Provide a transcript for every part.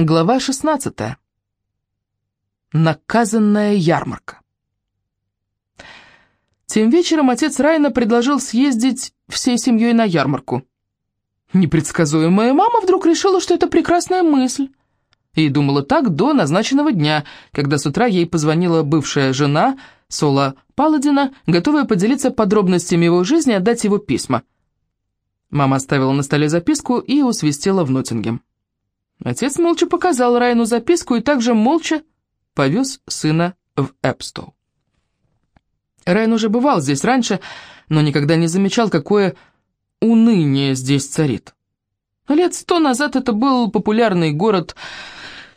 Глава 16. Наказанная ярмарка. Тем вечером отец Райна предложил съездить всей семьей на ярмарку. Непредсказуемая мама вдруг решила, что это прекрасная мысль. И думала так до назначенного дня, когда с утра ей позвонила бывшая жена Сола Паладина, готовая поделиться подробностями его жизни и отдать его письма. Мама оставила на столе записку и усвистела в Ноттингем. Отец молча показал Райну записку и также молча повез сына в Эпстоу. Райан уже бывал здесь раньше, но никогда не замечал, какое уныние здесь царит. Лет сто назад это был популярный город.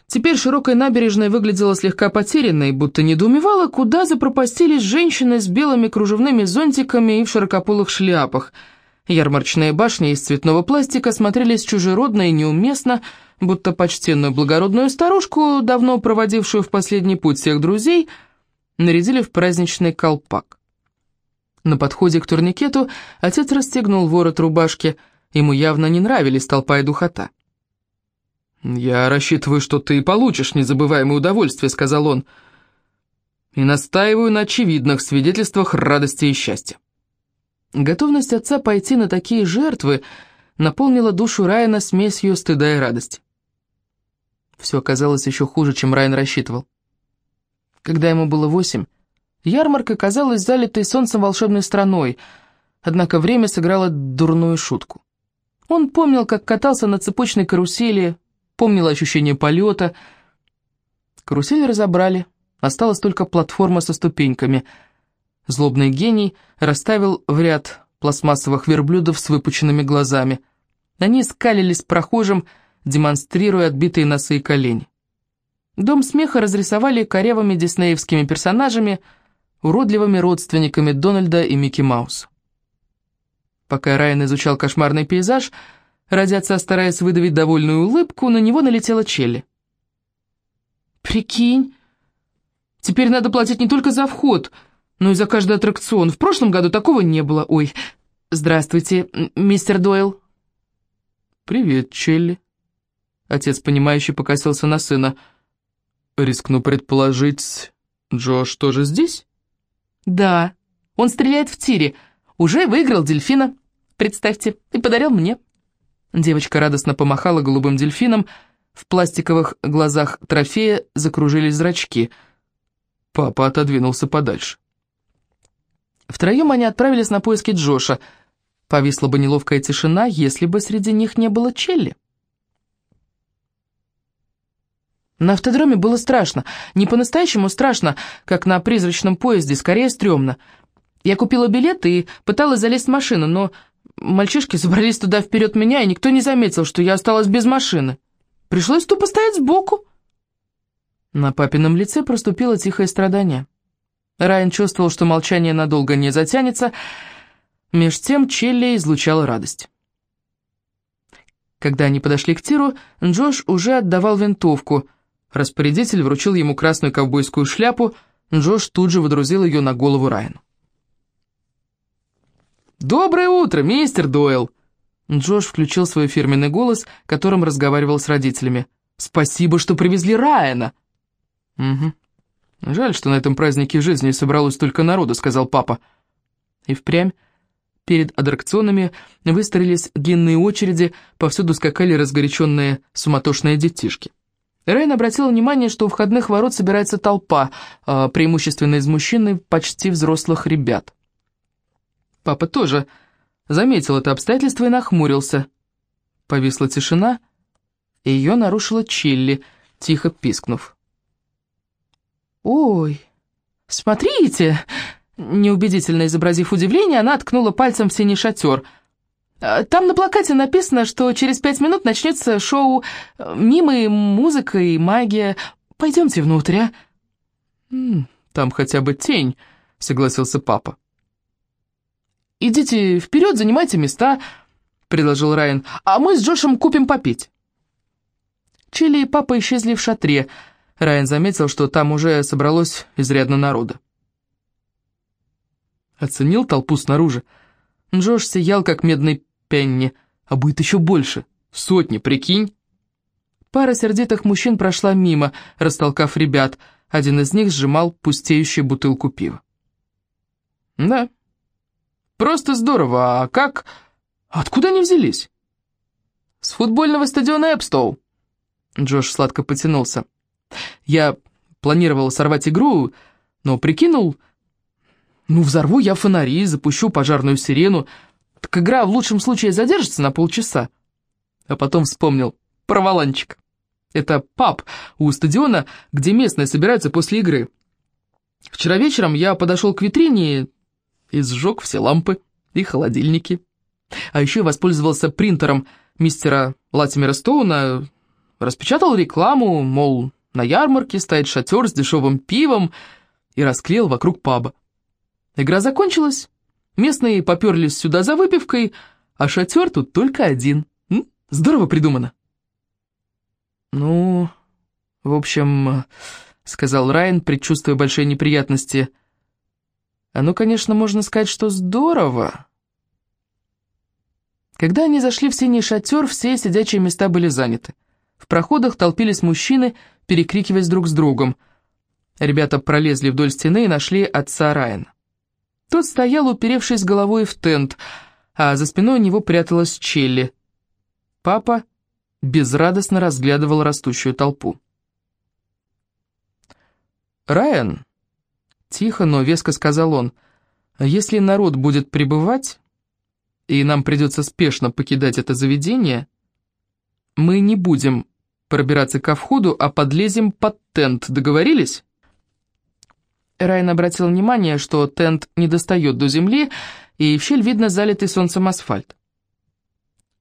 Теперь широкая набережная выглядела слегка потерянной, будто недоумевала, куда запропастились женщины с белыми кружевными зонтиками и в широкополых шляпах. Ярмарочные башни из цветного пластика смотрелись чужеродно и неуместно, будто почтенную благородную старушку, давно проводившую в последний путь всех друзей, нарядили в праздничный колпак. На подходе к турникету отец расстегнул ворот рубашки, ему явно не нравились толпа и духота. «Я рассчитываю, что ты получишь незабываемое удовольствие», — сказал он, «и настаиваю на очевидных свидетельствах радости и счастья». Готовность отца пойти на такие жертвы наполнила душу Райана смесью стыда и радости. Все оказалось еще хуже, чем Райан рассчитывал. Когда ему было восемь, ярмарка казалась залитой солнцем волшебной страной, однако время сыграло дурную шутку. Он помнил, как катался на цепочной карусели, помнил ощущение полета. Карусель разобрали, осталась только платформа со ступеньками. Злобный гений расставил в ряд пластмассовых верблюдов с выпученными глазами. Они скалились прохожим, демонстрируя отбитые носы и колени. Дом смеха разрисовали корявыми диснеевскими персонажами, уродливыми родственниками Дональда и Микки Маус. Пока Райан изучал кошмарный пейзаж, отца стараясь выдавить довольную улыбку, на него налетела Челли. «Прикинь, теперь надо платить не только за вход, но и за каждый аттракцион. В прошлом году такого не было. Ой, здравствуйте, мистер Дойл». «Привет, Челли», Отец, понимающий, покосился на сына. «Рискну предположить, Джош тоже здесь?» «Да, он стреляет в тире. Уже выиграл дельфина, представьте, и подарил мне». Девочка радостно помахала голубым дельфином. В пластиковых глазах трофея закружились зрачки. Папа отодвинулся подальше. Втроем они отправились на поиски Джоша. Повисла бы неловкая тишина, если бы среди них не было Челли. На автодроме было страшно. Не по-настоящему страшно, как на призрачном поезде, скорее стрёмно. Я купила билет и пыталась залезть в машину, но мальчишки забрались туда вперед меня, и никто не заметил, что я осталась без машины. Пришлось тупо стоять сбоку. На папином лице проступило тихое страдание. Райан чувствовал, что молчание надолго не затянется, меж тем Челли излучала радость. Когда они подошли к тиру, Джош уже отдавал винтовку — Распорядитель вручил ему красную ковбойскую шляпу, Джош тут же водрузил ее на голову Райану. «Доброе утро, мистер Дойл!» Джош включил свой фирменный голос, которым разговаривал с родителями. «Спасибо, что привезли Райана!» «Угу. Жаль, что на этом празднике жизни собралось столько народу», — сказал папа. И впрямь перед аттракционами выстроились длинные очереди, повсюду скакали разгоряченные суматошные детишки. Рейн обратил внимание, что у входных ворот собирается толпа, а, преимущественно из мужчин и почти взрослых ребят. Папа тоже заметил это обстоятельство и нахмурился. Повисла тишина, и ее нарушила Чилли, тихо пискнув. «Ой, смотрите!» Неубедительно изобразив удивление, она ткнула пальцем в синий шатер — Э, там на плакате написано, что через пять минут начнется шоу э, «Мимы, музыка и магия». Пойдемте внутрь, а?» «Там хотя бы тень», — согласился папа. «Идите вперед, занимайте места», — предложил Райан, «а мы с Джошем купим попить». Чили и папа исчезли в шатре. Райан заметил, что там уже собралось изрядно народа. Оценил толпу снаружи. Джош сиял, как медный Пенни, а будет еще больше. Сотни, прикинь?» Пара сердитых мужчин прошла мимо, растолкав ребят. Один из них сжимал пустеющую бутылку пива. «Да, просто здорово. А как? Откуда они взялись?» «С футбольного стадиона Эпстоу». Джош сладко потянулся. «Я планировал сорвать игру, но прикинул, ну, взорву я фонари, запущу пожарную сирену, так игра в лучшем случае задержится на полчаса». А потом вспомнил про Валанчик. Это паб у стадиона, где местные собираются после игры. Вчера вечером я подошел к витрине и сжег все лампы и холодильники. А еще воспользовался принтером мистера Латимера Стоуна, распечатал рекламу, мол, на ярмарке стоит шатер с дешевым пивом и расклеил вокруг паба. Игра закончилась, местные поперлись сюда за выпивкой, а шатер тут только один. М? Здорово придумано. «Ну, в общем...» — сказал Райан, предчувствуя большие неприятности. «А ну, конечно, можно сказать, что здорово». Когда они зашли в синий шатер, все сидячие места были заняты. В проходах толпились мужчины, перекрикиваясь друг с другом. Ребята пролезли вдоль стены и нашли отца Райана. Тот стоял, уперевшись головой в тент, а за спиной у него пряталась Челли. Папа безрадостно разглядывал растущую толпу. «Райан», — тихо, но веско сказал он, — «если народ будет прибывать, и нам придется спешно покидать это заведение, мы не будем пробираться ко входу, а подлезем под тент, договорились?» Райан обратил внимание, что тент не достает до земли, и в щель видно залитый солнцем асфальт.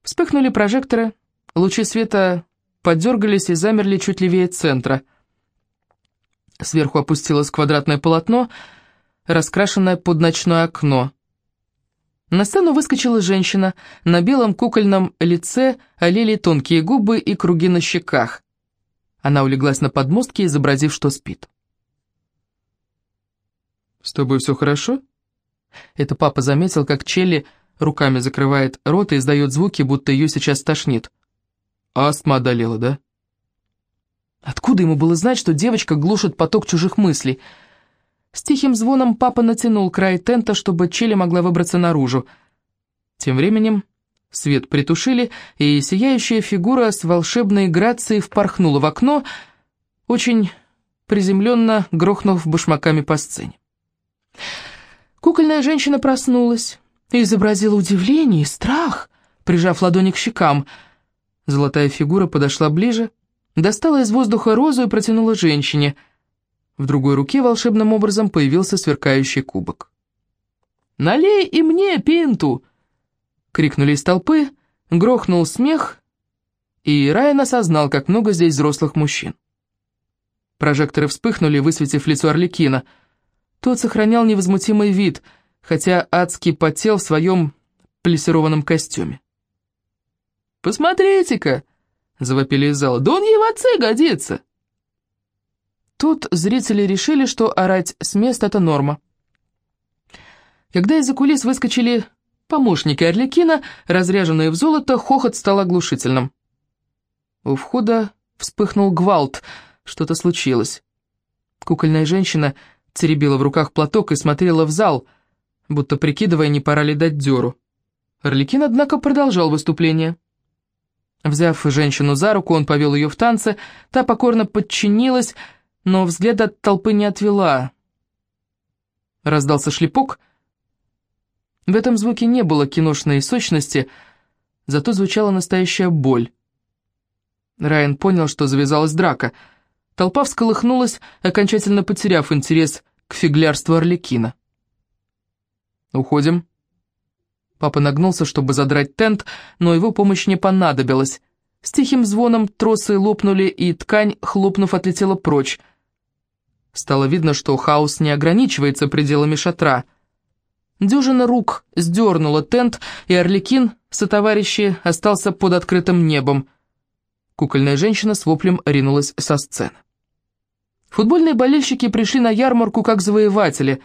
Вспыхнули прожекторы, Лучи света подергались и замерли чуть левее центра. Сверху опустилось квадратное полотно, раскрашенное под ночное окно. На сцену выскочила женщина, на белом кукольном лице олели тонкие губы и круги на щеках. Она улеглась на подмостке, изобразив, что спит. «С тобой все хорошо?» Это папа заметил, как Челли руками закрывает рот и издает звуки, будто ее сейчас тошнит. Астма одолела, да? Откуда ему было знать, что девочка глушит поток чужих мыслей? С тихим звоном папа натянул край тента, чтобы Челли могла выбраться наружу. Тем временем свет притушили, и сияющая фигура с волшебной грацией впорхнула в окно, очень приземленно грохнув башмаками по сцене. Кукольная женщина проснулась и изобразила удивление и страх, прижав ладони к щекам — Золотая фигура подошла ближе, достала из воздуха розу и протянула женщине. В другой руке волшебным образом появился сверкающий кубок. «Налей и мне пинту!» — крикнули из толпы, грохнул смех, и Райан осознал, как много здесь взрослых мужчин. Прожекторы вспыхнули, высветив лицо Орликина. Тот сохранял невозмутимый вид, хотя адски потел в своем плессированном костюме. «Посмотрите-ка!» — завопили из зала. «Да он ей в отцы годится!» Тут зрители решили, что орать с места — это норма. Когда из-за кулис выскочили помощники Орликина, разряженные в золото, хохот стал оглушительным. У входа вспыхнул гвалт, что-то случилось. Кукольная женщина теребила в руках платок и смотрела в зал, будто прикидывая, не пора ли дать дёру. Орликин, однако, продолжал выступление. Взяв женщину за руку, он повел ее в танце, та покорно подчинилась, но взгляд от толпы не отвела. Раздался шлепок. В этом звуке не было киношной сочности, зато звучала настоящая боль. Райан понял, что завязалась драка. Толпа всколыхнулась, окончательно потеряв интерес к фиглярству Орликина. «Уходим», Папа нагнулся, чтобы задрать тент, но его помощь не понадобилась. С тихим звоном тросы лопнули, и ткань, хлопнув, отлетела прочь. Стало видно, что хаос не ограничивается пределами шатра. Дюжина рук сдернула тент, и Орликин, сотоварищи, остался под открытым небом. Кукольная женщина с воплем ринулась со сцены. Футбольные болельщики пришли на ярмарку как завоеватели.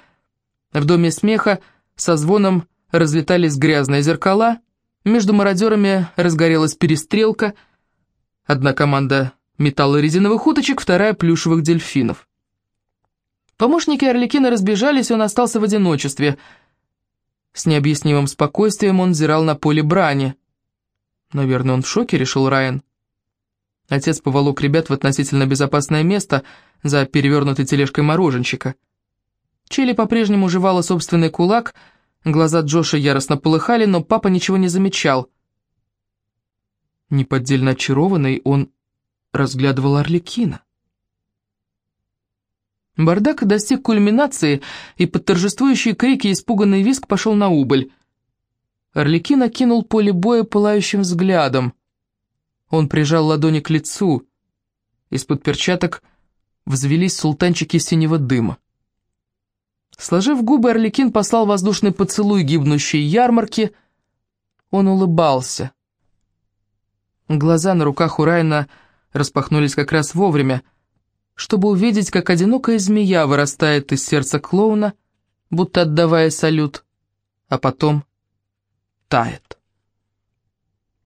В доме смеха со звоном разлетались грязные зеркала, между мародерами разгорелась перестрелка. Одна команда металла резиновых уточек, вторая плюшевых дельфинов. Помощники Орликина разбежались, он остался в одиночестве. С необъяснимым спокойствием он взирал на поле брани. Наверное, он в шоке, решил Райан. Отец поволок ребят в относительно безопасное место за перевернутой тележкой мороженщика. Чили по-прежнему жевала собственный кулак, глаза Джоша яростно полыхали, но папа ничего не замечал. Неподдельно очарованный, он разглядывал Орликина. Бардак достиг кульминации, и под торжествующие крики испуганный виск пошел на убыль. Орликин окинул поле боя пылающим взглядом. Он прижал ладони к лицу. Из-под перчаток взвелись султанчики синего дыма. Сложив губы, Орликин послал воздушный поцелуй гибнущей ярмарки. Он улыбался. Глаза на руках у Райна распахнулись как раз вовремя, чтобы увидеть, как одинокая змея вырастает из сердца клоуна, будто отдавая салют, а потом тает.